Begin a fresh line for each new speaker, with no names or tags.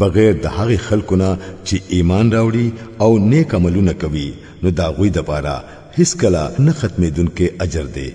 بغیر د هغې خلکو نه چې ایمان راوړي او نیک عملونه کوي نو دا غوي د پاره هیڅ کله نه ختمېدونکې اجر دی